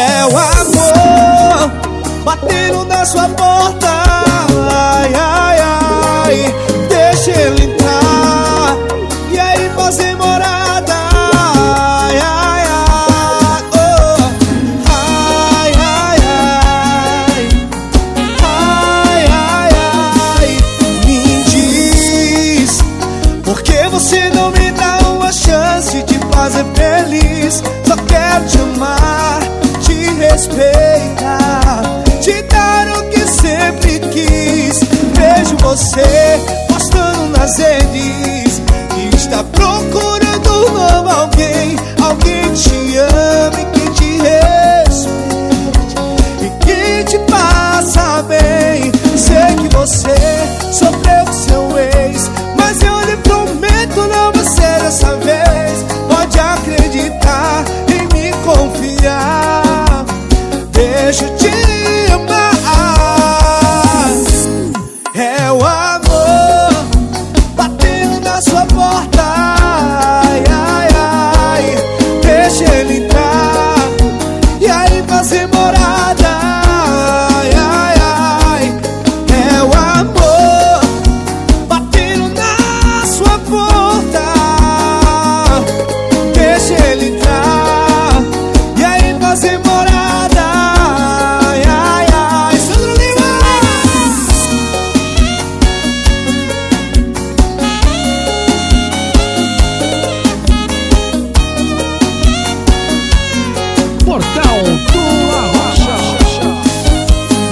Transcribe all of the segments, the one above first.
É o amor batendo na sua porta. Ai, ai, ai, deixa ele entrar. E aí fazer morada. Ai, ai, ai, oh. ai, ai, ai. Ai, ai, ai, me diz Por que você não me dá uma chance de fazer feliz? Só quero te amar, você postando nas redes Que está procurando novo alguém Alguém te ame, que te respeite e que te passa bem. Sei que você sofreu com seu ex, mas eu lhe prometo não vai ser dessa vez. Pode acreditar em me confiar. Deixa eu te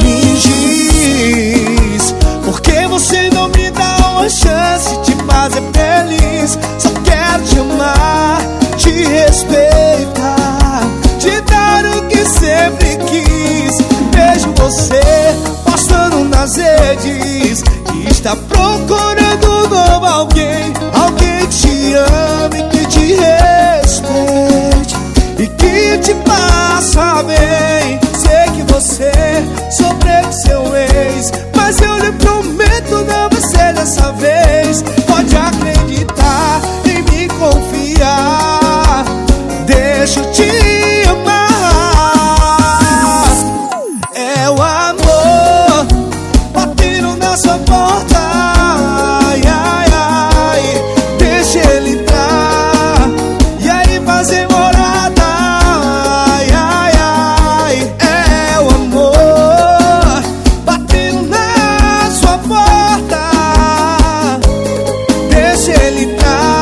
Me diz, por que você não me dá uma chance de fazer feliz? Só quero te amar, te respeitar, te dar o que sempre quis. Vejo você passando nas redes que está pronto Mas eu lhe prometo, não vai ser dessa vez. Pode acreditar e me confiar. Deixa eu te amar. É o amor batendo na sua porta. salita